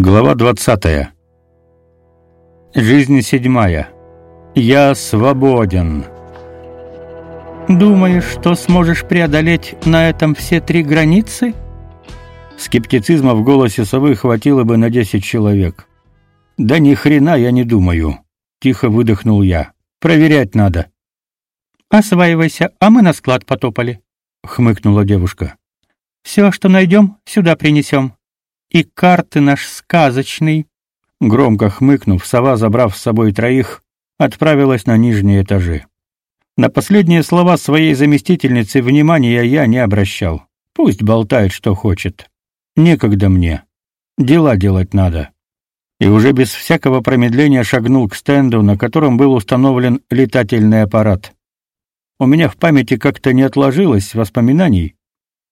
Глава 20. Жизнь седьмая. Я свободен. Думаешь, что сможешь преодолеть на этом все три границы? Скептицизма в голосе совы хватило бы на десять человек. Да ни хрена я не думаю, тихо выдохнул я. Проверять надо. Осваивайся, а мы на склад потопали, хмыкнула девушка. Все, что найдем, сюда принесем и карты наш сказочный. Громко хмыкнув, сова, забрав с собой троих, отправилась на нижние этажи. На последние слова своей заместительницы внимания я не обращал. Пусть болтает, что хочет. Некогда мне. Дела делать надо. И уже без всякого промедления шагнул к стенду, на котором был установлен летательный аппарат. У меня в памяти как-то не отложилось воспоминаний,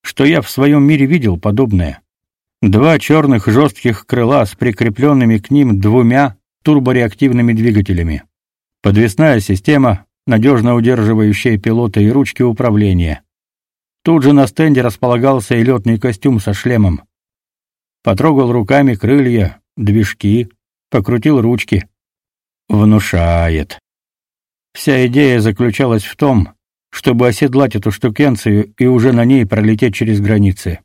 что я в своем мире видел подобное. Два черных жестких крыла с прикрепленными к ним двумя турбореактивными двигателями. Подвесная система, надежно удерживающая пилота и ручки управления. Тут же на стенде располагался и летный костюм со шлемом. Потрогал руками крылья, движки, покрутил ручки. Внушает. Вся идея заключалась в том, чтобы оседлать эту штукенцию и уже на ней пролететь через границы.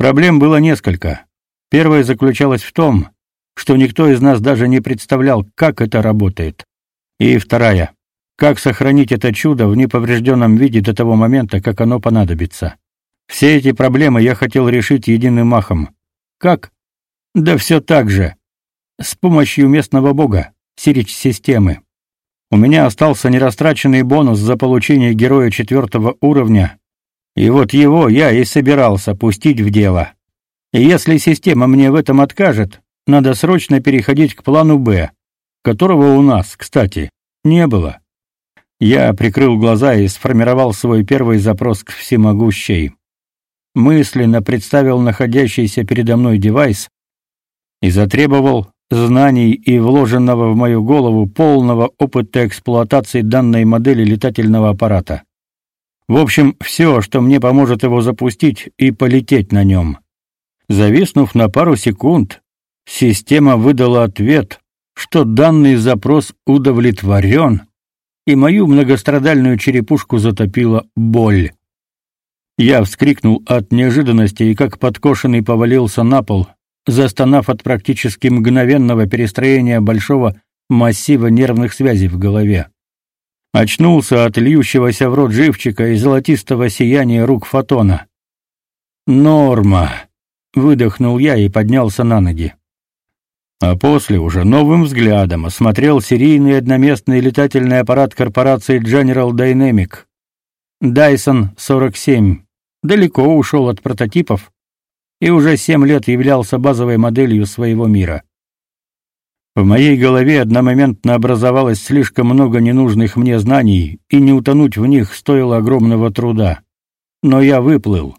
Проблем было несколько. Первая заключалась в том, что никто из нас даже не представлял, как это работает. И вторая как сохранить это чудо в неповрежденном виде до того момента, как оно понадобится. Все эти проблемы я хотел решить единым махом. Как? Да все так же. С помощью местного бога, Сирич-системы. У меня остался нерастраченный бонус за получение героя четвертого уровня и вот его я и собирался пустить в дело. И если система мне в этом откажет, надо срочно переходить к плану «Б», которого у нас, кстати, не было. Я прикрыл глаза и сформировал свой первый запрос к всемогущей. Мысленно представил находящийся передо мной девайс и затребовал знаний и вложенного в мою голову полного опыта эксплуатации данной модели летательного аппарата. В общем, все, что мне поможет его запустить и полететь на нем. Зависнув на пару секунд, система выдала ответ, что данный запрос удовлетворен, и мою многострадальную черепушку затопила боль. Я вскрикнул от неожиданности и как подкошенный повалился на пол, застонав от практически мгновенного перестроения большого массива нервных связей в голове. Очнулся от льющегося в рот живчика и золотистого сияния рук фотона. «Норма!» — выдохнул я и поднялся на ноги. А после уже новым взглядом осмотрел серийный одноместный летательный аппарат корпорации General Dynamic. Dyson 47. Далеко ушел от прототипов и уже семь лет являлся базовой моделью своего мира. В моей голове одномоментно образовалось слишком много ненужных мне знаний, и не утонуть в них стоило огромного труда. Но я выплыл.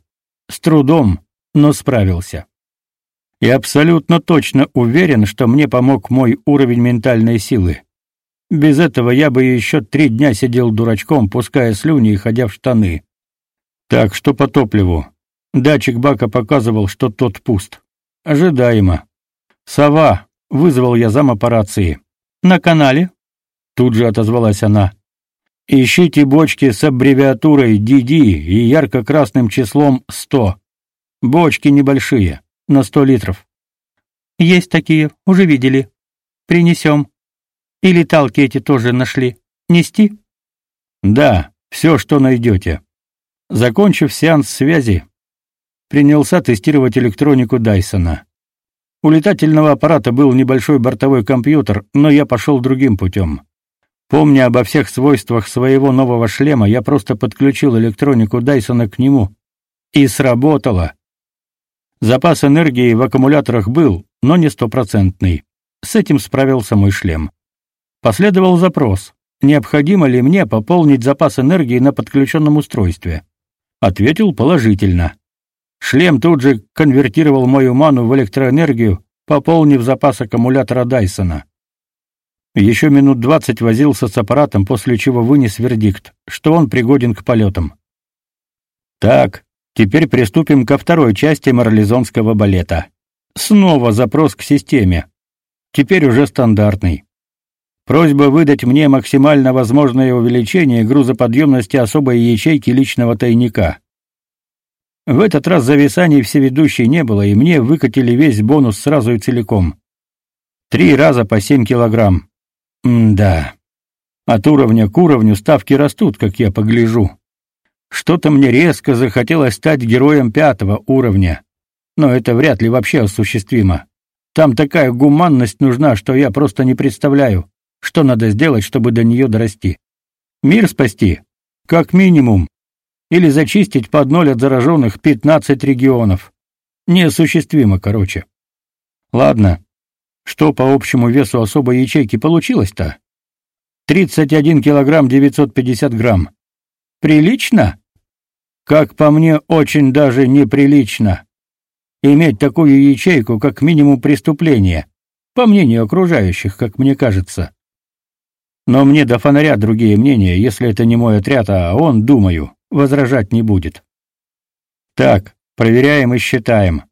С трудом, но справился. И абсолютно точно уверен, что мне помог мой уровень ментальной силы. Без этого я бы еще три дня сидел дурачком, пуская слюни и ходя в штаны. Так что по топливу. Датчик бака показывал, что тот пуст. Ожидаемо. Сова, вызвал я зам операции. На канале? Тут же отозвалась она. Ищите бочки с аббревиатурой DD и ярко-красным числом 100. Бочки небольшие, на 100 литров. Есть такие, уже видели. Принесем. И леталки эти тоже нашли. Нести? Да, все, что найдете. Закончив сеанс связи, принялся тестировать электронику Дайсона. У летательного аппарата был небольшой бортовой компьютер, но я пошел другим путем. Помня обо всех свойствах своего нового шлема, я просто подключил электронику Дайсона к нему. И сработало. Запас энергии в аккумуляторах был, но не стопроцентный. С этим справился мой шлем. Последовал запрос, необходимо ли мне пополнить запас энергии на подключенном устройстве. Ответил положительно. Шлем тут же конвертировал мою ману в электроэнергию, пополнив запас аккумулятора Дайсона. Еще минут двадцать возился с аппаратом, после чего вынес вердикт, что он пригоден к полетам. Так, теперь приступим ко второй части марлезонского балета. Снова запрос к системе. Теперь уже стандартный. Просьба выдать мне максимально возможное увеличение грузоподъемности особой ячейки личного тайника. В этот раз зависаний всеведущей не было, и мне выкатили весь бонус сразу и целиком. Три раза по семь килограмм. М-да. От уровня к уровню ставки растут, как я погляжу. Что-то мне резко захотелось стать героем пятого уровня. Но это вряд ли вообще осуществимо. Там такая гуманность нужна, что я просто не представляю, что надо сделать, чтобы до нее дорасти. Мир спасти? Как минимум. Или зачистить под ноль от зараженных 15 регионов. Неосуществимо, короче. Ладно. Что по общему весу особой ячейки получилось-то? 31 килограмм 950 грамм. Прилично? Как по мне, очень даже неприлично. Иметь такую ячейку как минимум преступление, по мнению окружающих, как мне кажется. Но мне до фонаря другие мнения, если это не мой отряд, а он, думаю, возражать не будет. Так, проверяем и считаем.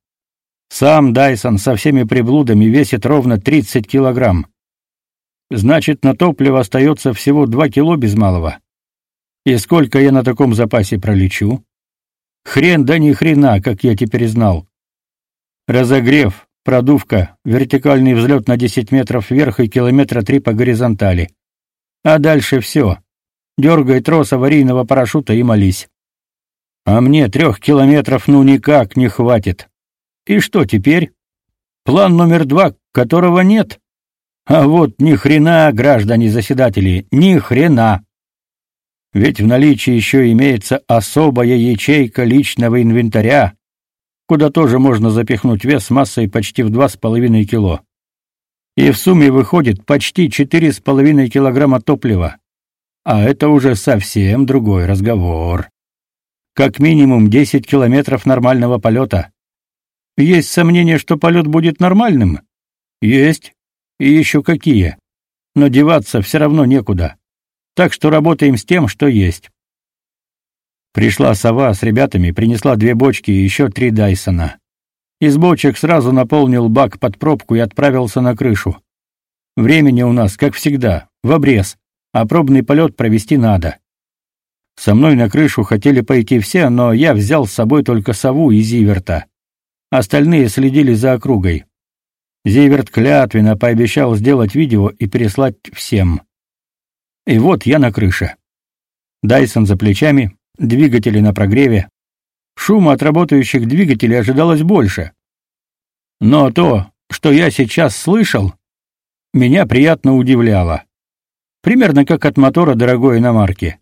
Сам Дайсон со всеми приблудами весит ровно 30 килограмм. Значит, на топливо остается всего 2 кило без малого. И сколько я на таком запасе пролечу? Хрен да ни хрена, как я теперь знал. Разогрев, продувка, вертикальный взлет на 10 метров вверх и километра три по горизонтали. А дальше все. Дергай трос аварийного парашюта и молись. А мне трех километров ну никак не хватит. И что теперь? План номер два, которого нет. А вот ни хрена, граждане заседатели, ни хрена. Ведь в наличии еще имеется особая ячейка личного инвентаря, куда тоже можно запихнуть вес массой почти в два с половиной кило. И в сумме выходит почти четыре с половиной килограмма топлива. А это уже совсем другой разговор. Как минимум 10 километров нормального полета. Есть сомнение, что полет будет нормальным? Есть. И еще какие. Но деваться все равно некуда. Так что работаем с тем, что есть. Пришла сова с ребятами, принесла две бочки и еще три Дайсона. Из бочек сразу наполнил бак под пробку и отправился на крышу. Времени у нас, как всегда, в обрез, а пробный полет провести надо. Со мной на крышу хотели пойти все, но я взял с собой только сову и Зиверта. Остальные следили за округой. Зиверт клятвенно пообещал сделать видео и переслать всем. И вот я на крыше. Дайсон за плечами, двигатели на прогреве. Шума от работающих двигателей ожидалось больше. Но то, что я сейчас слышал, меня приятно удивляло. Примерно как от мотора дорогой иномарки.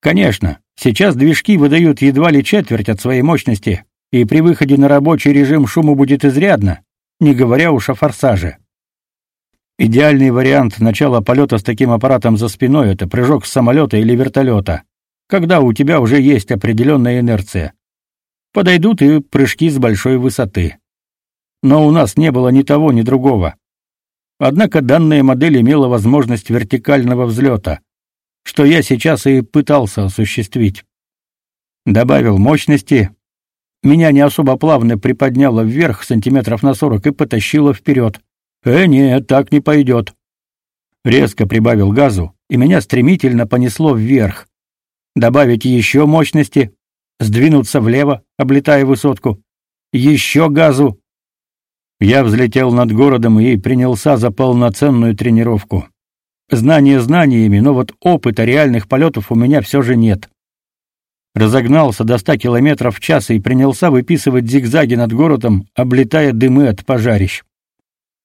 Конечно, сейчас движки выдают едва ли четверть от своей мощности, и при выходе на рабочий режим шуму будет изрядно, не говоря уж о форсаже. Идеальный вариант начала полета с таким аппаратом за спиной это прыжок с самолета или вертолета, когда у тебя уже есть определенная инерция. Подойдут и прыжки с большой высоты. Но у нас не было ни того, ни другого. Однако данная модель имела возможность вертикального взлета, что я сейчас и пытался осуществить. Добавил мощности, меня не особо плавно приподняло вверх сантиметров на сорок и потащило вперед. Э, нет, так не пойдет. Резко прибавил газу, и меня стремительно понесло вверх. Добавить еще мощности, сдвинуться влево, облетая высотку. Еще газу. Я взлетел над городом и принялся за полноценную тренировку. Знания знаниями, но вот опыта реальных полетов у меня все же нет. Разогнался до ста километров в час и принялся выписывать зигзаги над городом, облетая дымы от пожарищ.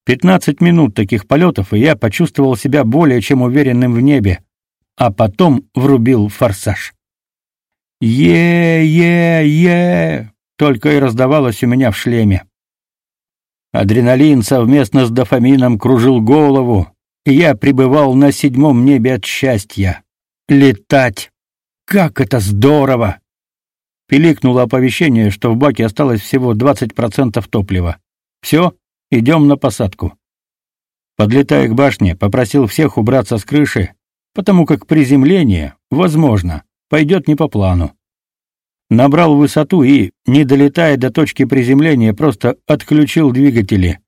Пятнадцать минут таких полетов, и я почувствовал себя более чем уверенным в небе, а потом врубил форсаж. Е-е-е, только и раздавалось у меня в шлеме. Адреналин совместно с дофамином кружил голову, и я пребывал на седьмом небе от счастья. Летать! Как это здорово! Пиликнуло оповещение, что в баке осталось всего 20% топлива. Все, идем на посадку. Подлетая к башне, попросил всех убраться с крыши, потому как приземление, возможно, пойдет не по плану. Набрал высоту и, не долетая до точки приземления, просто отключил двигатели.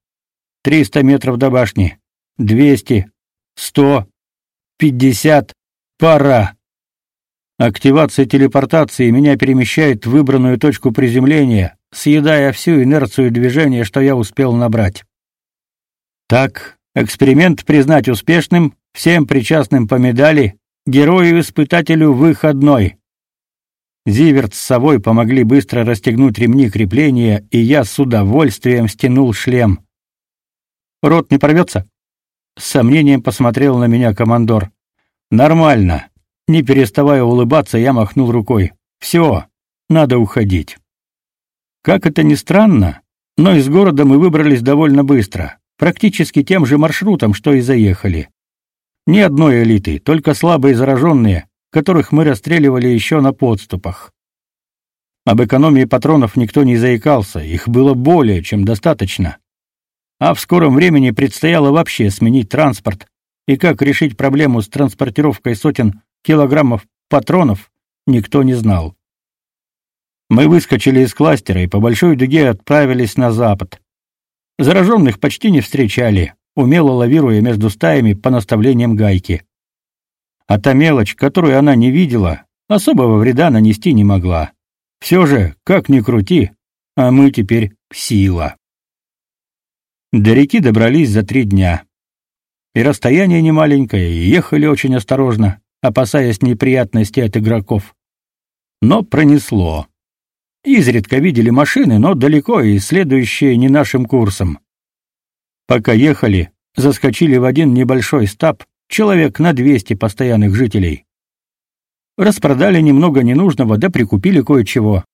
300 метров до башни. 200. 100. 50. Пора. Активация телепортации меня перемещает в выбранную точку приземления, съедая всю инерцию движения, что я успел набрать. Так, эксперимент признать успешным, всем причастным по медали, герою-испытателю выходной. Зиверт с совой помогли быстро расстегнуть ремни крепления, и я с удовольствием стянул шлем. Рот не порвется?» С сомнением посмотрел на меня командор. «Нормально». Не переставая улыбаться, я махнул рукой. «Все, надо уходить». Как это ни странно, но из города мы выбрались довольно быстро, практически тем же маршрутом, что и заехали. Ни одной элиты, только слабые зараженные, которых мы расстреливали еще на подступах. Об экономии патронов никто не заикался, их было более чем достаточно. А в скором времени предстояло вообще сменить транспорт, и как решить проблему с транспортировкой сотен килограммов патронов, никто не знал. Мы выскочили из кластера и по большой дуге отправились на запад. Зараженных почти не встречали, умело лавируя между стаями по наставлениям гайки. А та мелочь, которую она не видела, особого вреда нанести не могла. Все же, как ни крути, а мы теперь сила. До реки добрались за три дня. И расстояние немаленькое, и ехали очень осторожно, опасаясь неприятностей от игроков. Но пронесло. Изредка видели машины, но далеко и следующие не нашим курсом. Пока ехали, заскочили в один небольшой стаб, человек на 200 постоянных жителей. Распродали немного ненужного, да прикупили кое-чего.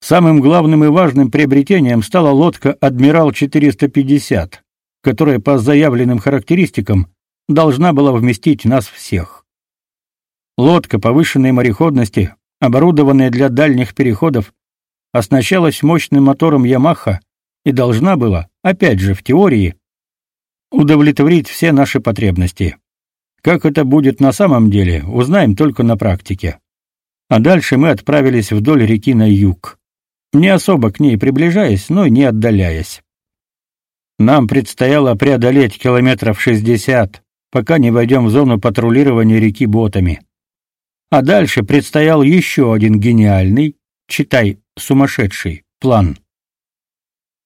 Самым главным и важным приобретением стала лодка «Адмирал 450», которая по заявленным характеристикам должна была вместить нас всех. Лодка повышенной мореходности, оборудованная для дальних переходов, оснащалась мощным мотором Yamaha и должна была, опять же в теории, удовлетворить все наши потребности. Как это будет на самом деле, узнаем только на практике. А дальше мы отправились вдоль реки на юг, не особо к ней приближаясь, но не отдаляясь. Нам предстояло преодолеть километров 60, пока не войдем в зону патрулирования реки ботами. А дальше предстоял еще один гениальный, читай, сумасшедший план.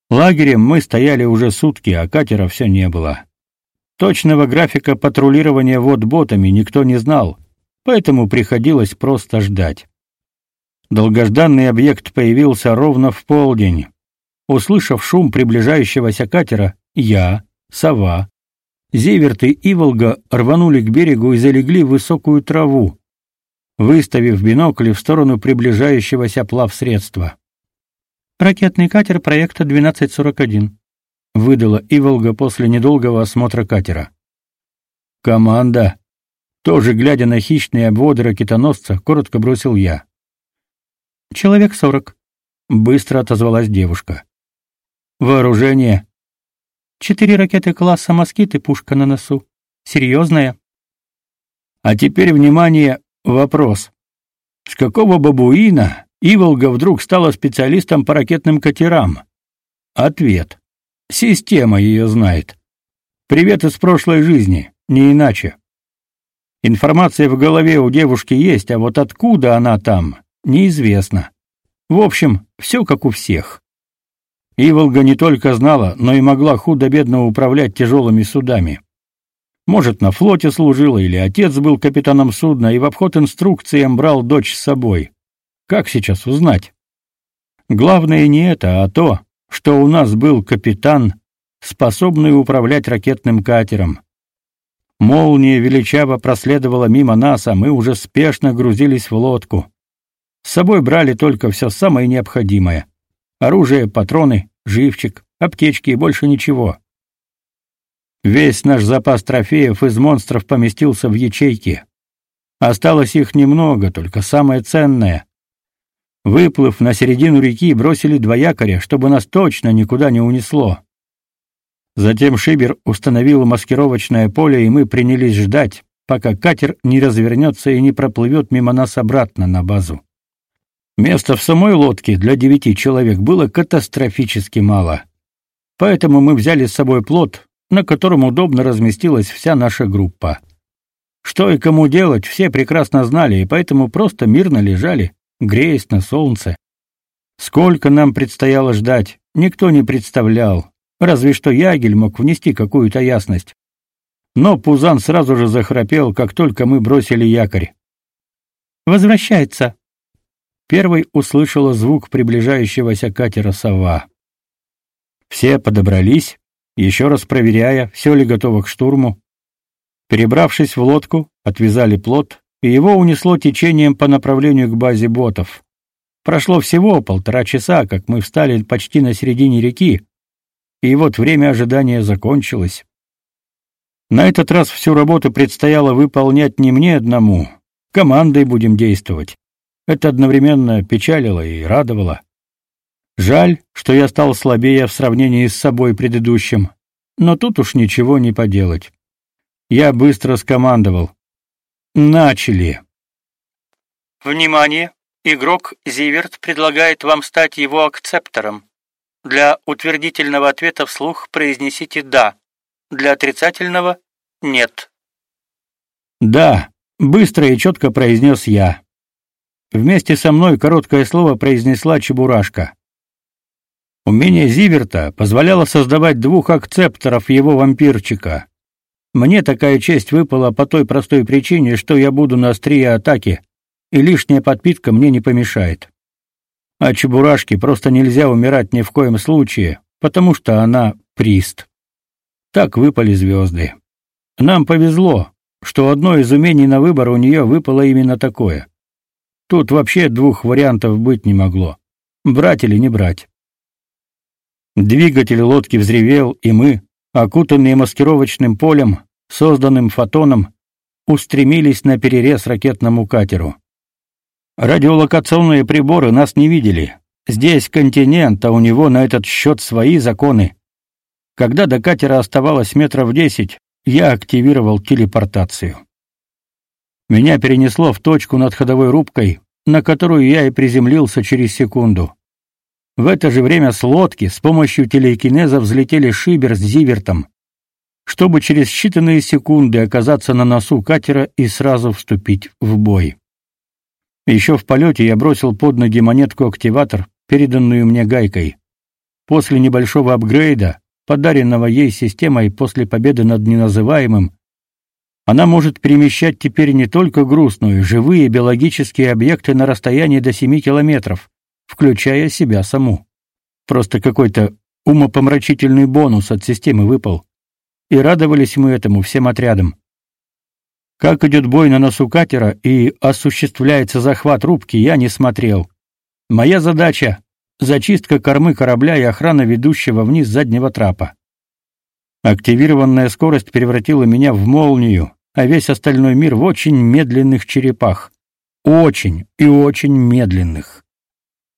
Лагерем мы стояли уже сутки, а катера все не было. Точного графика патрулирования вод ботами никто не знал, поэтому приходилось просто ждать. Долгожданный объект появился ровно в полдень. Услышав шум приближающегося катера, я, сова, Зеверт и Иволга рванули к берегу и залегли в высокую траву, выставив бинокли в сторону приближающегося плавсредства. Ракетный катер проекта 1241, выдала Иволга после недолгого осмотра катера. Команда, тоже глядя на хищные обводы ракетоносца, коротко бросил я. Человек сорок. Быстро отозвалась девушка. Вооружение. Четыре ракеты класса «Москит» и пушка на носу. Серьезная. А теперь, внимание, вопрос. С какого бабуина Иволга вдруг стала специалистом по ракетным катерам? Ответ. Система ее знает. Привет из прошлой жизни, не иначе. Информация в голове у девушки есть, а вот откуда она там, неизвестно. В общем, все как у всех. Иволга не только знала, но и могла худо-бедно управлять тяжелыми судами. Может, на флоте служила или отец был капитаном судна и в обход инструкциям брал дочь с собой. Как сейчас узнать? Главное не это, а то, что у нас был капитан, способный управлять ракетным катером. Молния величаво проследовала мимо нас, а мы уже спешно грузились в лодку. С собой брали только все самое необходимое: оружие, патроны, живчик, аптечки и больше ничего. Весь наш запас трофеев из монстров поместился в ячейки. Осталось их немного, только самое ценное. Выплыв на середину реки, бросили два якоря, чтобы нас точно никуда не унесло. Затем Шибер установил маскировочное поле, и мы принялись ждать, пока катер не развернется и не проплывет мимо нас обратно на базу. Места в самой лодке для девяти человек было катастрофически мало. Поэтому мы взяли с собой плот, на котором удобно разместилась вся наша группа. Что и кому делать, все прекрасно знали, и поэтому просто мирно лежали, греясь на солнце. Сколько нам предстояло ждать, никто не представлял. Разве что Ягель мог внести какую-то ясность. Но Пузан сразу же захрапел, как только мы бросили якорь. Возвращается. Первый услышала звук приближающегося катера Сова. Все подобрались, еще раз проверяя, все ли готово к штурму. Перебравшись в лодку, отвязали плот, и его унесло течением по направлению к базе ботов. Прошло всего полтора часа, как мы встали почти на середине реки, и вот время ожидания закончилось. На этот раз всю работу предстояло выполнять не мне одному, командой будем действовать. Это одновременно печалило и радовало. Жаль, что я стал слабее в сравнении с собой предыдущим, но тут уж ничего не поделать. Я быстро скомандовал. Начали. Внимание! Игрок Зиверт предлагает вам стать его акцептором. Для утвердительного ответа вслух произнесите «да», для отрицательного — «нет». «Да», — быстро и четко произнес я. Вместе со мной короткое слово произнесла Чебурашка. Умение Зиверта позволяло создавать двух акцепторов его вампирчика. Мне такая честь выпала по той простой причине, что я буду на острие атаки, и лишняя подпитка мне не помешает. А Чебурашке просто нельзя умирать ни в коем случае, потому что она прист. Так выпали звезды. Нам повезло, что одно из умений на выбор у нее выпало именно такое. Тут вообще двух вариантов быть не могло. Брать или не брать. Двигатель лодки взревел, и мы, окутанные маскировочным полем, созданным фотоном, устремились на перерез ракетному катеру. Радиолокационные приборы нас не видели. Здесь континент, а у него на этот счет свои законы. Когда до катера оставалось метров десять, я активировал телепортацию. Меня перенесло в точку над ходовой рубкой, на которую я и приземлился через секунду. В это же время с лодки с помощью телекинеза взлетели Шибер с Зивертом, чтобы через считанные секунды оказаться на носу катера и сразу вступить в бой. Еще в полете я бросил под ноги монетку-активатор, переданную мне гайкой. После небольшого апгрейда, подаренного ей системой после победы над неназываемым, она может перемещать теперь не только груз, живые биологические объекты на расстоянии до 7 километров, включая себя саму. Просто какой-то умопомрачительный бонус от системы выпал. И радовались мы этому всем отрядом. Как идет бой на носу катера и осуществляется захват рубки, я не смотрел. Моя задача зачистка кормы корабля и охрана ведущего вниз заднего трапа. Активированная скорость превратила меня в молнию, а весь остальной мир в очень медленных черепах. Очень и очень медленных.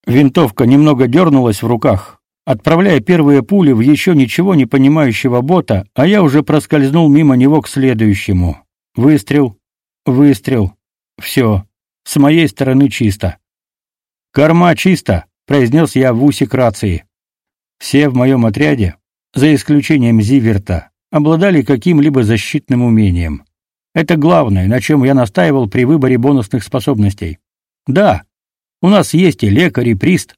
Винтовка немного дернулась в руках, отправляя первые пули в еще ничего не понимающего бота, а я уже проскользнул мимо него к следующему. Выстрел, выстрел. Все. С моей стороны чисто. Корма чисто, произнес я в усик рации. Все в моем отряде, за исключением Зиверта, обладали каким-либо защитным умением. Это главное, на чем я настаивал при выборе бонусных способностей. Да, у нас есть и лекарь, и прист,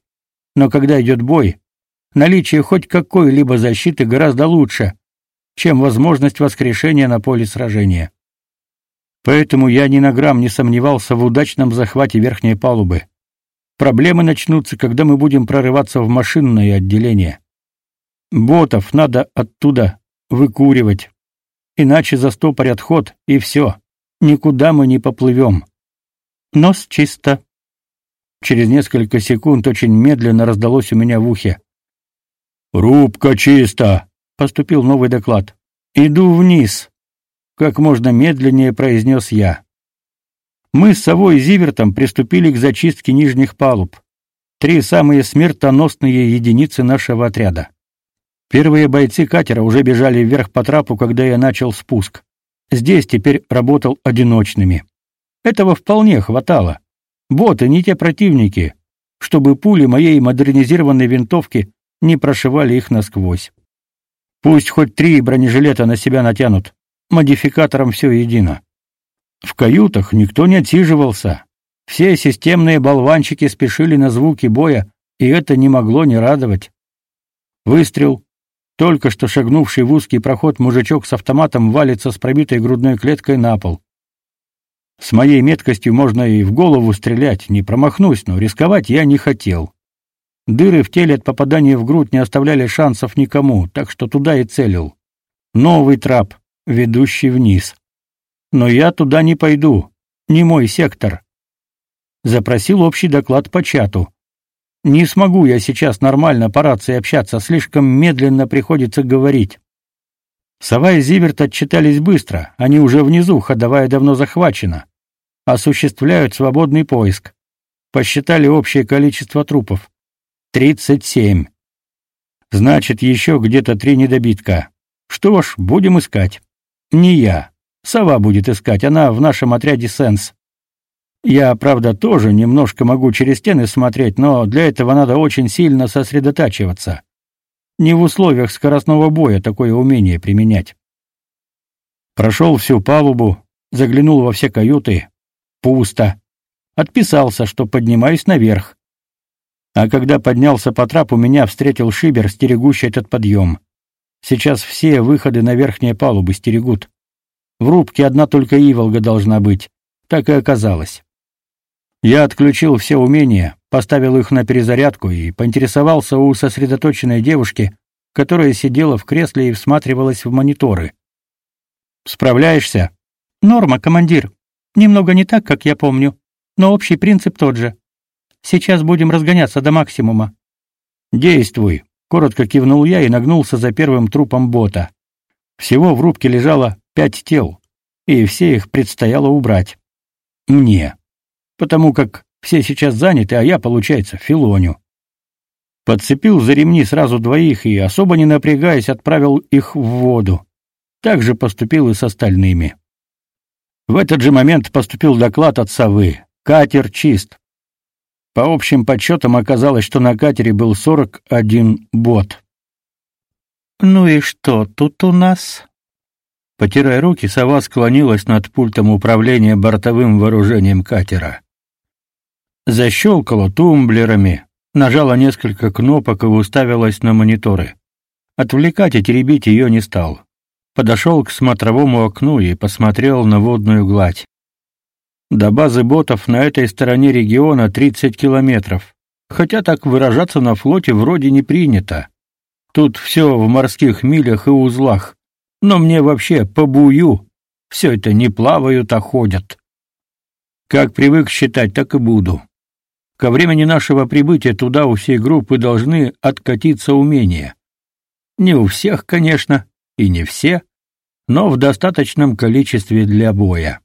но когда идет бой, наличие хоть какой-либо защиты гораздо лучше, чем возможность воскрешения на поле сражения. Поэтому я ни на грамм не сомневался в удачном захвате верхней палубы. Проблемы начнутся, когда мы будем прорываться в машинное отделение. Ботов надо оттуда выкуривать. Иначе застопорят ход, и все. Никуда мы не поплывем. Нос чисто. Через несколько секунд очень медленно раздалось у меня в ухе. «Рубка чисто!» — поступил новый доклад. «Иду вниз!» как можно медленнее произнес я. Мы с Совой и Зивертом приступили к зачистке нижних палуб. Три самые смертоносные единицы нашего отряда. Первые бойцы катера уже бежали вверх по трапу, когда я начал спуск. Здесь теперь работал одиночными. Этого вполне хватало. Боты не те противники, чтобы пули моей модернизированной винтовки не прошивали их насквозь. Пусть хоть три бронежилета на себя натянут, модификатором все едино. В каютах никто не отсиживался. Все системные болванчики спешили на звуки боя, и это не могло не радовать. Выстрел. Только что шагнувший в узкий проход мужичок с автоматом валится с пробитой грудной клеткой на пол. С моей меткостью можно и в голову стрелять, не промахнусь, но рисковать я не хотел. Дыры в теле от попадания в грудь не оставляли шансов никому, так что туда и целил. Новый трап, ведущий вниз. Но я туда не пойду. Не мой сектор. Запросил общий доклад по чату. Не смогу я сейчас нормально по рации общаться, слишком медленно приходится говорить. Сова и Зиверт отчитались быстро, они уже внизу, ходовая давно захвачена. Осуществляют свободный поиск. Посчитали общее количество трупов. Тридцать семь. Значит, еще где-то три недобитка. Что ж, будем искать. Не я. Сова будет искать, она в нашем отряде Сенс. Я, правда, тоже немножко могу через стены смотреть, но для этого надо очень сильно сосредотачиваться. Не в условиях скоростного боя такое умение применять. Прошел всю палубу, заглянул во все каюты. Пусто. Отписался, что поднимаюсь наверх. А когда поднялся по трапу, меня встретил шибер, стерегущий этот подъем. Сейчас все выходы на верхние палубы стерегут. В рубке одна только Иволга должна быть. Так и оказалось. Я отключил все умения, поставил их на перезарядку и поинтересовался у сосредоточенной девушки, которая сидела в кресле и всматривалась в мониторы. Справляешься? Норма, командир. Немного не так, как я помню, но общий принцип тот же. Сейчас будем разгоняться до максимума. Действуй, коротко кивнул я и нагнулся за первым трупом бота. Всего в рубке лежало пять тел, и все их предстояло убрать. Мне потому как все сейчас заняты, а я, получается, филоню. Подцепил за ремни сразу двоих и, особо не напрягаясь, отправил их в воду. Так же поступил и с остальными. В этот же момент поступил доклад от совы. Катер чист. По общим подсчетам оказалось, что на катере был 41 бот. «Ну и что тут у нас?» Потирая руки, сова склонилась над пультом управления бортовым вооружением катера защелкала тумблерами, нажала несколько кнопок и уставилась на мониторы. Отвлекать и теребить ее не стал. Подошел к смотровому окну и посмотрел на водную гладь. До базы ботов на этой стороне региона 30 километров. Хотя так выражаться на флоте вроде не принято. Тут все в морских милях и узлах. Но мне вообще по бую. Все это не плавают, а ходят. Как привык считать, так и буду. Ко времени нашего прибытия туда у всей группы должны откатиться умения. Не у всех, конечно, и не все, но в достаточном количестве для боя.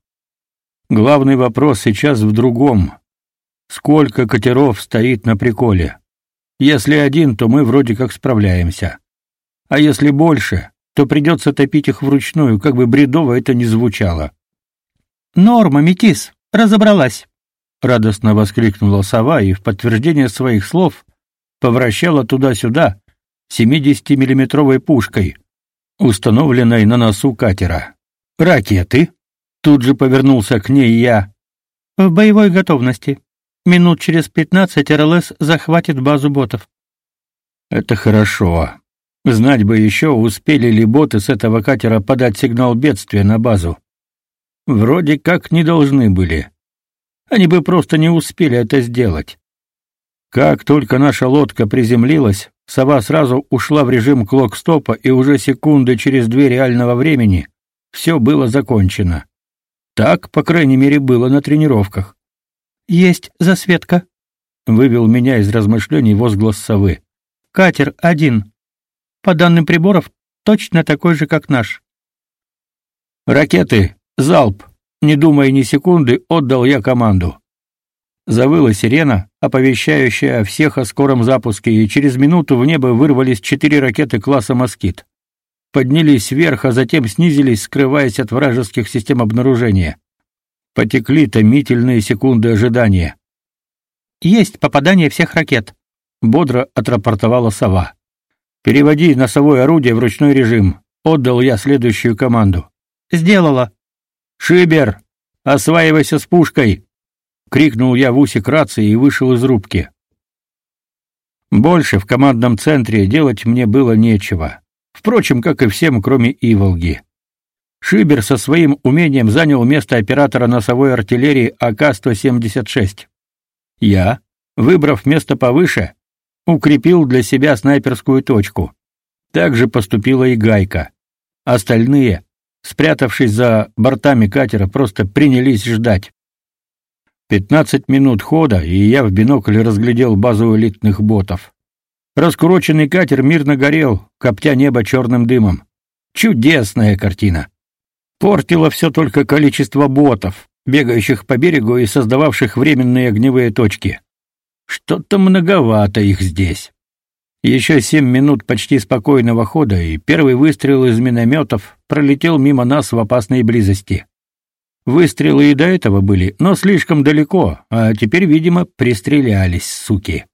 Главный вопрос сейчас в другом. Сколько катеров стоит на приколе? Если один, то мы вроде как справляемся. А если больше, то придется топить их вручную, как бы бредово это ни звучало. Норма, метис, разобралась радостно воскликнула сова и в подтверждение своих слов повращала туда-сюда 70-миллиметровой пушкой, установленной на носу катера. Ракеты? Тут же повернулся к ней я. В боевой готовности. Минут через 15 РЛС захватит базу ботов. Это хорошо. Знать бы еще, успели ли боты с этого катера подать сигнал бедствия на базу. Вроде как не должны были. Они бы просто не успели это сделать. Как только наша лодка приземлилась, сова сразу ушла в режим клок-стопа, и уже секунды через две реального времени все было закончено. Так, по крайней мере, было на тренировках. «Есть засветка», — вывел меня из размышлений возглас совы. «Катер один. По данным приборов, точно такой же, как наш». «Ракеты! Залп!» Не думая ни секунды, отдал я команду. Завыла сирена, оповещающая всех о скором запуске, и через минуту в небо вырвались четыре ракеты класса «Москит». Поднялись вверх, а затем снизились, скрываясь от вражеских систем обнаружения. Потекли томительные секунды ожидания. Есть попадание всех ракет, бодро отрапортовала сова. Переводи носовое орудие в ручной режим. Отдал я следующую команду. Сделала. Шибер, осваивайся с пушкой, крикнул я в усик рации и вышел из рубки. Больше в командном центре делать мне было нечего. Впрочем, как и всем, кроме Иволги. Шибер со своим умением занял место оператора носовой артиллерии АК-176. Я, выбрав место повыше, укрепил для себя снайперскую точку. Так же поступила и Гайка. Остальные, спрятавшись за бортами катера, просто принялись ждать. Пятнадцать минут хода, и я в бинокль разглядел базу элитных ботов. Раскуроченный катер мирно горел, коптя небо черным дымом. Чудесная картина. Портило все только количество ботов, бегающих по берегу и создававших временные огневые точки. Что-то многовато их здесь. Еще семь минут почти спокойного хода, и первый выстрел из минометов пролетел мимо нас в опасной близости. Выстрелы и до этого были, но слишком далеко, а теперь, видимо, пристрелялись, суки.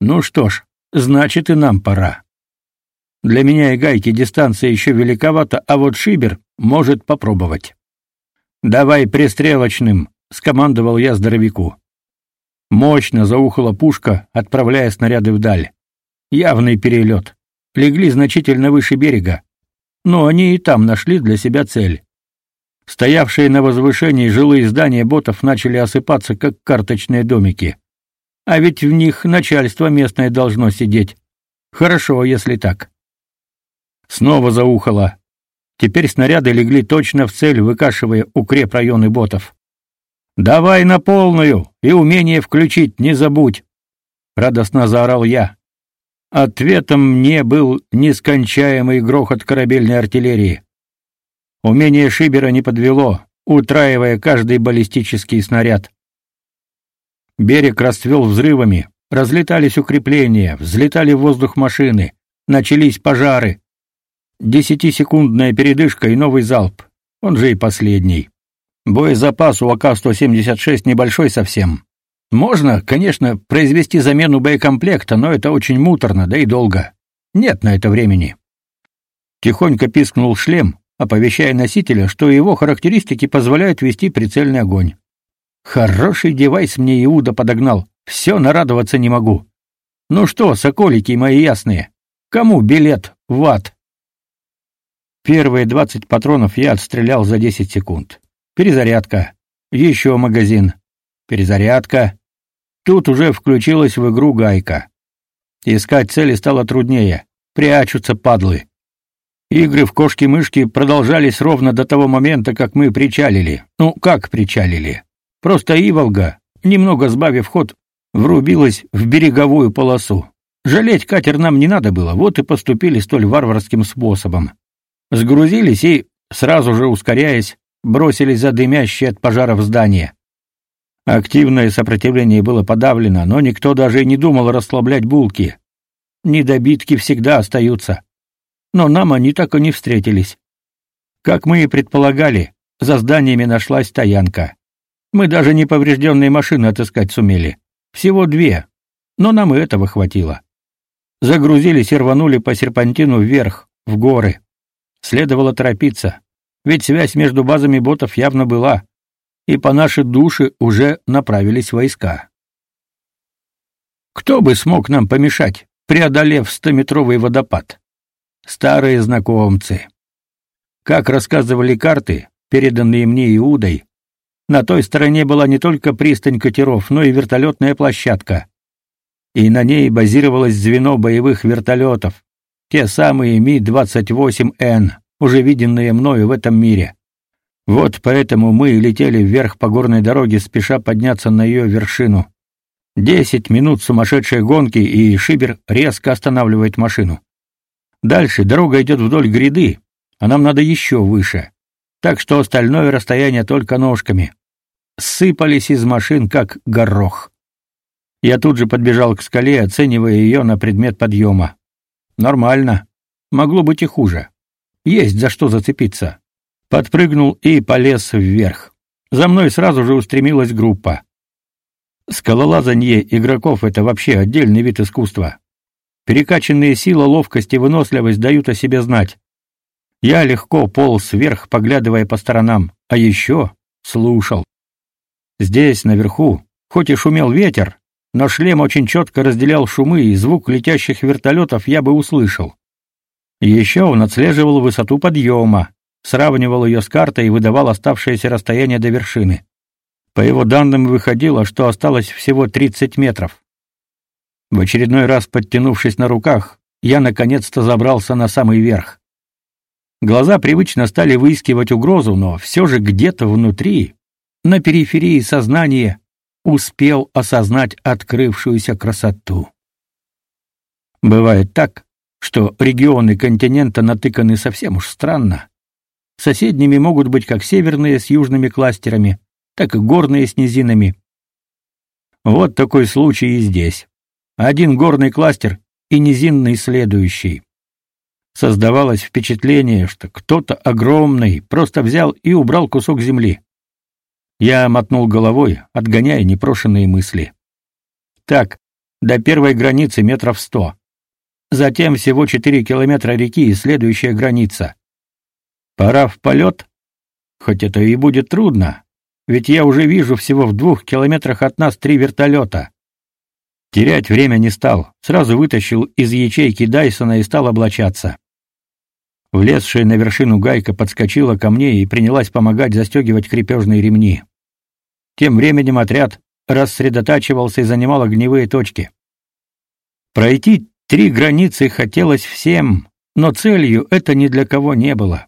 Ну что ж, значит и нам пора. Для меня и гайки дистанция еще великовата, а вот Шибер может попробовать. Давай пристрелочным, скомандовал я здоровяку. Мощно заухала пушка, отправляя снаряды вдаль. Явный перелет. Легли значительно выше берега. Но они и там нашли для себя цель. Стоявшие на возвышении жилые здания ботов начали осыпаться, как карточные домики. А ведь в них начальство местное должно сидеть. Хорошо, если так. Снова заухало. Теперь снаряды легли точно в цель, выкашивая укрепрайоны ботов. «Давай на полную и умение включить не забудь!» — радостно заорал я. Ответом мне был нескончаемый грохот корабельной артиллерии. Умение Шибера не подвело, утраивая каждый баллистический снаряд. Берег расцвел взрывами, разлетались укрепления, взлетали в воздух машины, начались пожары. Десятисекундная передышка и новый залп, он же и последний. Боезапас у АК-176 небольшой совсем. Можно, конечно, произвести замену боекомплекта, но это очень муторно, да и долго. Нет на это времени. Тихонько пискнул шлем, оповещая носителя, что его характеристики позволяют вести прицельный огонь. Хороший девайс мне Иуда подогнал. Все нарадоваться не могу. Ну что, соколики мои ясные, кому билет в ад? Первые двадцать патронов я отстрелял за десять секунд. Перезарядка. Еще магазин. Перезарядка. Тут уже включилась в игру гайка. Искать цели стало труднее. Прячутся падлы. Игры в кошки-мышки продолжались ровно до того момента, как мы причалили. Ну, как причалили? Просто Иволга, немного сбавив ход, врубилась в береговую полосу. Жалеть катер нам не надо было, вот и поступили столь варварским способом. Сгрузились и, сразу же ускоряясь, бросились за дымящее от пожаров здание. Активное сопротивление было подавлено, но никто даже и не думал расслаблять булки. Недобитки всегда остаются. Но нам они так и не встретились. Как мы и предполагали, за зданиями нашлась стоянка. Мы даже неповрежденные машины отыскать сумели. Всего две, но нам и этого хватило. Загрузились и рванули по серпантину вверх, в горы. Следовало торопиться, ведь связь между базами ботов явно была, и по нашей душе уже направились войска. Кто бы смог нам помешать, преодолев стометровый водопад? Старые знакомцы. Как рассказывали карты, переданные мне Иудой, на той стороне была не только пристань катеров, но и вертолетная площадка. И на ней базировалось звено боевых вертолетов, те самые Ми-28Н, уже виденные мною в этом мире. Вот поэтому мы и летели вверх по горной дороге, спеша подняться на ее вершину. Десять минут сумасшедшей гонки, и Шибер резко останавливает машину. Дальше дорога идет вдоль гряды, а нам надо еще выше. Так что остальное расстояние только ножками. Сыпались из машин, как горох. Я тут же подбежал к скале, оценивая ее на предмет подъема. Нормально. Могло быть и хуже. Есть за что зацепиться подпрыгнул и полез вверх. За мной сразу же устремилась группа. Скалолазание игроков — это вообще отдельный вид искусства. Перекачанные сила, ловкость и выносливость дают о себе знать. Я легко полз вверх, поглядывая по сторонам, а еще слушал. Здесь, наверху, хоть и шумел ветер, но шлем очень четко разделял шумы, и звук летящих вертолетов я бы услышал. Еще он отслеживал высоту подъема, сравнивал ее с картой и выдавал оставшееся расстояние до вершины. По его данным выходило, что осталось всего 30 метров. В очередной раз подтянувшись на руках, я наконец-то забрался на самый верх. Глаза привычно стали выискивать угрозу, но все же где-то внутри, на периферии сознания, успел осознать открывшуюся красоту. Бывает так, что регионы континента натыканы совсем уж странно. Соседними могут быть как северные с южными кластерами, так и горные с низинами. Вот такой случай и здесь. Один горный кластер и низинный следующий. Создавалось впечатление, что кто-то огромный просто взял и убрал кусок земли. Я мотнул головой, отгоняя непрошенные мысли. Так, до первой границы метров сто. Затем всего четыре километра реки и следующая граница. Пора в полет? Хоть это и будет трудно, ведь я уже вижу всего в двух километрах от нас три вертолета. Терять время не стал, сразу вытащил из ячейки Дайсона и стал облачаться. Влезшая на вершину гайка подскочила ко мне и принялась помогать застегивать крепежные ремни. Тем временем отряд рассредотачивался и занимал огневые точки. Пройти три границы хотелось всем, но целью это ни для кого не было.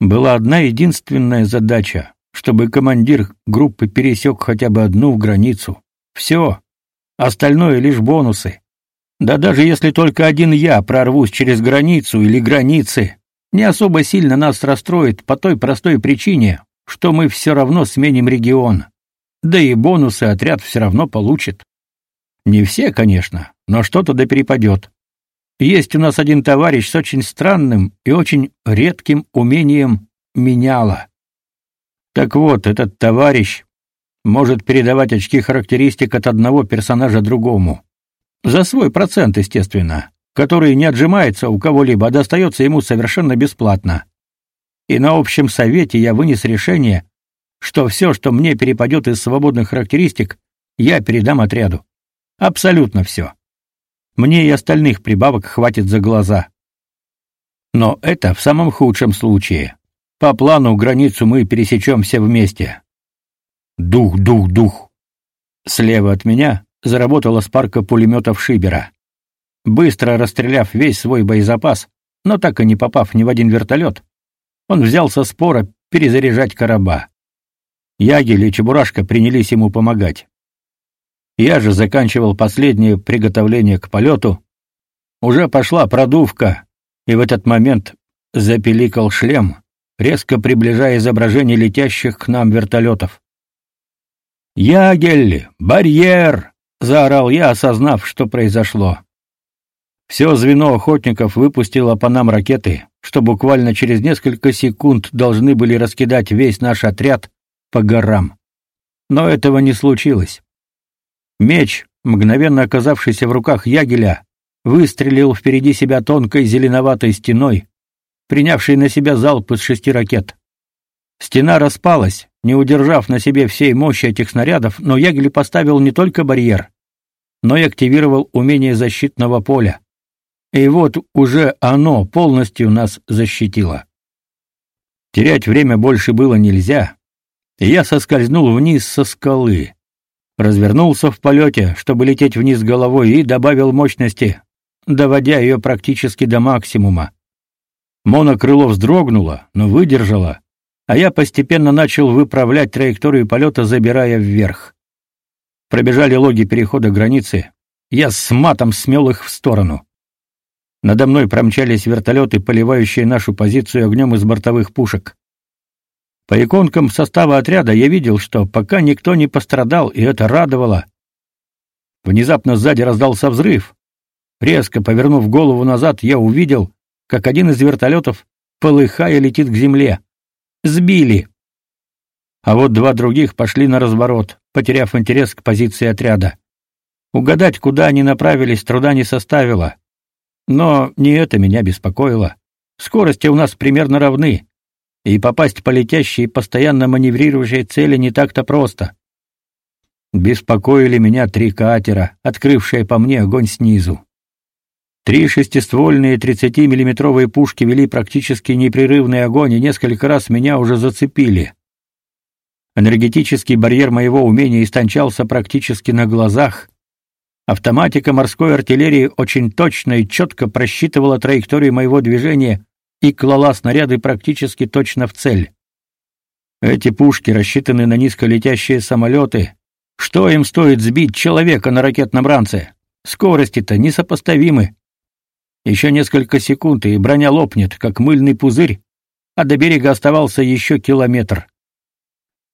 Была одна единственная задача чтобы командир группы пересек хотя бы одну границу. Все. Остальное лишь бонусы. Да даже если только один я прорвусь через границу или границы, не особо сильно нас расстроит по той простой причине, что мы все равно сменим регион. Да и бонусы отряд все равно получит. Не все, конечно, но что-то да перепадет. Есть у нас один товарищ с очень странным и очень редким умением меняла. Так вот, этот товарищ может передавать очки характеристик от одного персонажа другому. За свой процент, естественно, который не отжимается у кого-либо, а достается ему совершенно бесплатно. И на общем совете я вынес решение, что все, что мне перепадет из свободных характеристик, я передам отряду. Абсолютно все. Мне и остальных прибавок хватит за глаза. Но это в самом худшем случае. По плану границу мы пересечем все вместе. Дух, дух, дух. Слева от меня заработала спарка пулеметов Шибера. Быстро расстреляв весь свой боезапас, но так и не попав ни в один вертолет, он взялся спора перезаряжать короба. Ягель и Чебурашка принялись ему помогать. Я же заканчивал последнее приготовление к полету. Уже пошла продувка, и в этот момент запеликал шлем, резко приближая изображение летящих к нам вертолетов. «Ягель! Барьер!» — заорал я, осознав, что произошло. Все звено охотников выпустило по нам ракеты, что буквально через несколько секунд должны были раскидать весь наш отряд по горам. Но этого не случилось. Меч, мгновенно оказавшийся в руках Ягеля, выстрелил впереди себя тонкой зеленоватой стеной, принявший на себя залп из шести ракет. Стена распалась, не удержав на себе всей мощи этих снарядов, но Ягель поставил не только барьер, но и активировал умение защитного поля. И вот уже оно полностью нас защитило. Терять время больше было нельзя. И я соскользнул вниз со скалы, развернулся в полете, чтобы лететь вниз головой и добавил мощности, доводя ее практически до максимума. Монокрыло вздрогнуло, но выдержало, а я постепенно начал выправлять траекторию полета, забирая вверх. Пробежали логи перехода границы, я с матом смел их в сторону. Надо мной промчались вертолеты, поливающие нашу позицию огнем из бортовых пушек. По иконкам состава отряда я видел, что пока никто не пострадал, и это радовало. Внезапно сзади раздался взрыв. Резко повернув голову назад, я увидел, как один из вертолетов, полыхая, летит к земле. Сбили. А вот два других пошли на разворот, потеряв интерес к позиции отряда. Угадать, куда они направились, труда не составило. Но не это меня беспокоило. Скорости у нас примерно равны, и попасть по летящей и постоянно маневрирующей цели не так-то просто. Беспокоили меня три катера, открывшие по мне огонь снизу. Три шестиствольные 30-миллиметровые пушки вели практически непрерывный огонь и несколько раз меня уже зацепили. Энергетический барьер моего умения истончался практически на глазах. Автоматика морской артиллерии очень точно и четко просчитывала траекторию моего движения и клала снаряды практически точно в цель. Эти пушки рассчитаны на низколетящие самолеты. Что им стоит сбить человека на ракетном ранце? Скорости-то несопоставимы. Еще несколько секунд, и броня лопнет, как мыльный пузырь, а до берега оставался еще километр.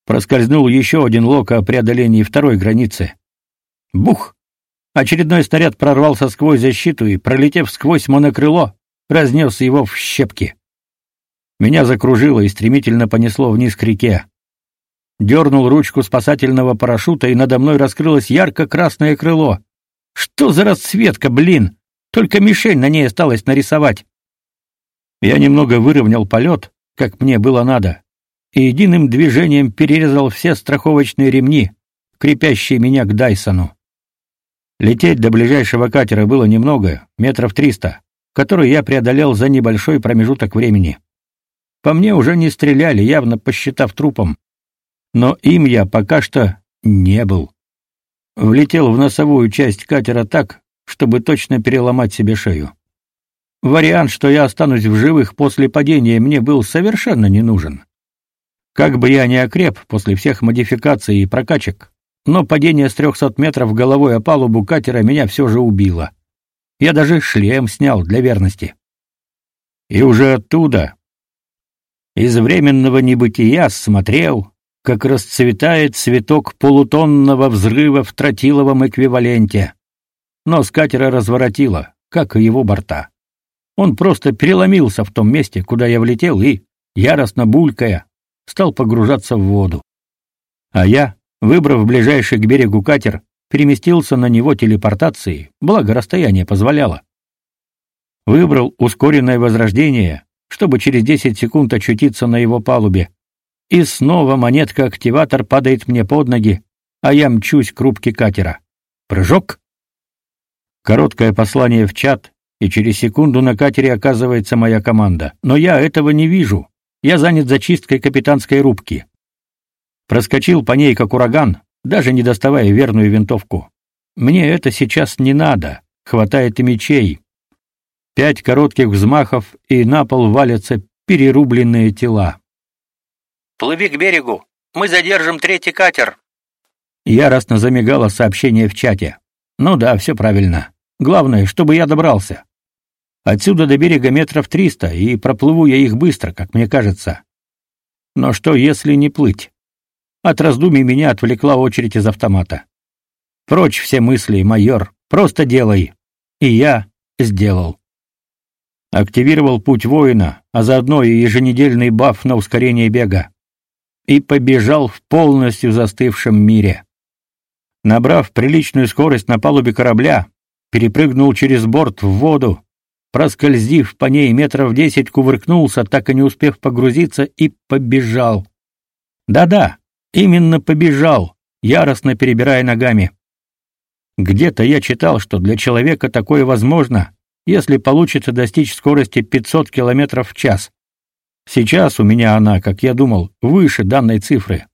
Проскользнул еще один лок о преодолении второй границы. Бух! Очередной снаряд прорвался сквозь защиту и, пролетев сквозь монокрыло, разнес его в щепки. Меня закружило и стремительно понесло вниз к реке. Дернул ручку спасательного парашюта, и надо мной раскрылось ярко-красное крыло. Что за расцветка, блин! Только мишень на ней осталось нарисовать. Я немного выровнял полет, как мне было надо, и единым движением перерезал все страховочные ремни, крепящие меня к Дайсону. Лететь до ближайшего катера было немного, метров триста, который я преодолел за небольшой промежуток времени. По мне уже не стреляли, явно посчитав трупом. Но им я пока что не был. Влетел в носовую часть катера так, чтобы точно переломать себе шею. Вариант, что я останусь в живых после падения, мне был совершенно не нужен. Как бы я ни окреп после всех модификаций и прокачек, но падение с 300 метров головой о палубу катера меня все же убило. Я даже шлем снял для верности. И уже оттуда, из временного небытия, смотрел, как расцветает цветок полутонного взрыва в тротиловом эквиваленте но с катера разворотило, как и его борта. Он просто переломился в том месте, куда я влетел, и, яростно булькая, стал погружаться в воду. А я, выбрав ближайший к берегу катер, переместился на него телепортацией, благо расстояние позволяло. Выбрал ускоренное возрождение, чтобы через 10 секунд очутиться на его палубе. И снова монетка-активатор падает мне под ноги, а я мчусь к рубке катера. Прыжок! Короткое послание в чат, и через секунду на катере оказывается моя команда. Но я этого не вижу. Я занят зачисткой капитанской рубки. Проскочил по ней как ураган, даже не доставая верную винтовку. Мне это сейчас не надо. Хватает и мечей. Пять коротких взмахов, и на пол валятся перерубленные тела. Плыви к берегу. Мы задержим третий катер. Яростно замигало сообщение в чате. Ну да, все правильно. Главное, чтобы я добрался. Отсюда до берега метров триста, и проплыву я их быстро, как мне кажется. Но что, если не плыть? От раздумий меня отвлекла очередь из автомата. Прочь все мысли, майор, просто делай. И я сделал. Активировал путь воина, а заодно и еженедельный баф на ускорение бега. И побежал в полностью застывшем мире. Набрав приличную скорость на палубе корабля, перепрыгнул через борт в воду, проскользив по ней метров десять, кувыркнулся, так и не успев погрузиться, и побежал. Да-да, именно побежал, яростно перебирая ногами. Где-то я читал, что для человека такое возможно, если получится достичь скорости 500 км в час. Сейчас у меня она, как я думал, выше данной цифры.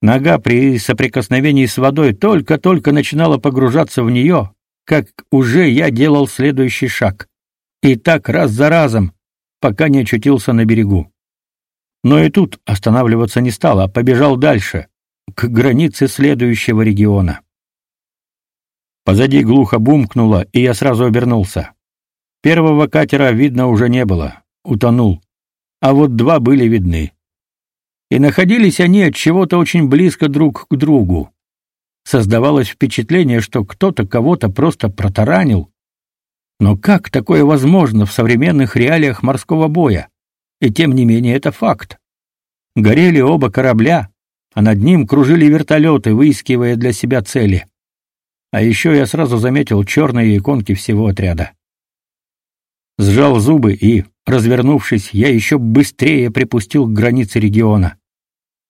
Нога при соприкосновении с водой только-только начинала погружаться в нее, как уже я делал следующий шаг. И так раз за разом, пока не очутился на берегу. Но и тут останавливаться не стал, а побежал дальше, к границе следующего региона. Позади глухо бумкнуло, и я сразу обернулся. Первого катера видно уже не было, утонул. А вот два были видны и находились они от чего-то очень близко друг к другу. Создавалось впечатление, что кто-то кого-то просто протаранил. Но как такое возможно в современных реалиях морского боя? И тем не менее это факт. Горели оба корабля, а над ним кружили вертолеты, выискивая для себя цели. А еще я сразу заметил черные иконки всего отряда. Сжал зубы и, развернувшись, я еще быстрее припустил к границе региона.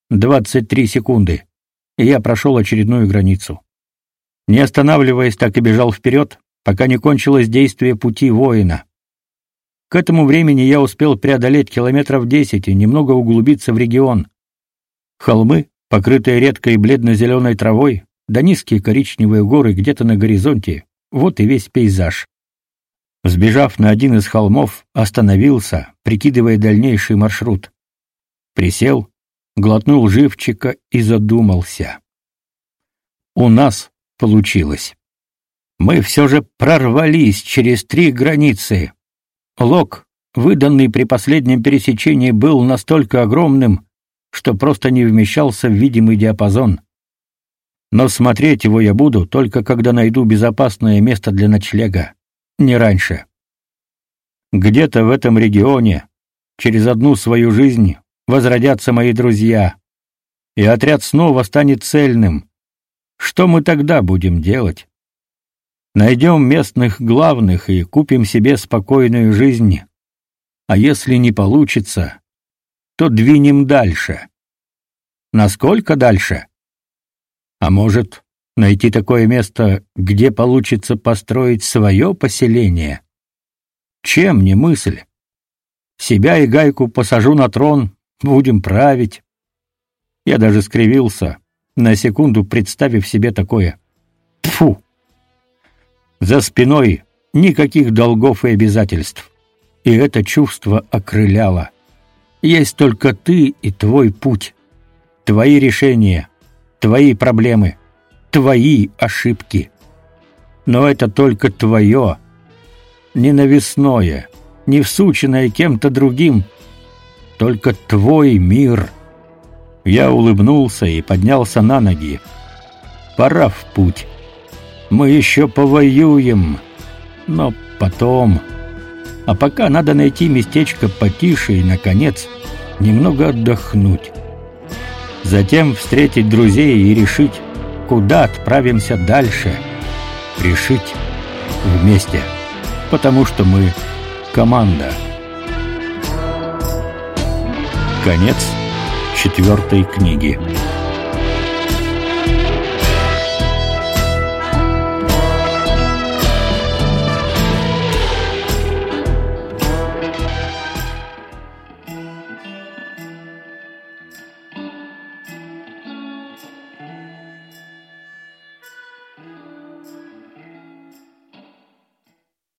23 секунды, и я прошел очередную границу. Не останавливаясь, так и бежал вперед, пока не кончилось действие пути воина. К этому времени я успел преодолеть километров десять и немного углубиться в регион. Холмы, покрытые редкой бледно-зеленой травой, да низкие коричневые горы где-то на горизонте. Вот и весь пейзаж. Сбежав на один из холмов, остановился, прикидывая дальнейший маршрут. Присел, глотнул живчика и задумался. У нас получилось. Мы все же прорвались через три границы. Лог, выданный при последнем пересечении, был настолько огромным, что просто не вмещался в видимый диапазон. Но смотреть его я буду только когда найду безопасное место для ночлега, не раньше. Где-то в этом регионе через одну свою жизнь возродятся мои друзья, и отряд снова станет цельным. Что мы тогда будем делать? Найдем местных главных и купим себе спокойную жизнь. А если не получится, то двинем дальше. Насколько дальше? А может, найти такое место, где получится построить свое поселение? Чем не мысль? Себя и Гайку посажу на трон, будем править. Я даже скривился, на секунду представив себе такое. Тфу. За спиной никаких долгов и обязательств. И это чувство окрыляло. Есть только ты и твой путь. Твои решения, твои проблемы, твои ошибки. Но это только твое, не навесное, не всученное кем-то другим, только твой мир. Я улыбнулся и поднялся на ноги. Пора в путь. Мы еще повоюем, но потом. А пока надо найти местечко потише и, наконец, немного отдохнуть. Затем встретить друзей и решить, куда отправимся дальше. Решить вместе. Потому что мы команда. Конец четвертой книги.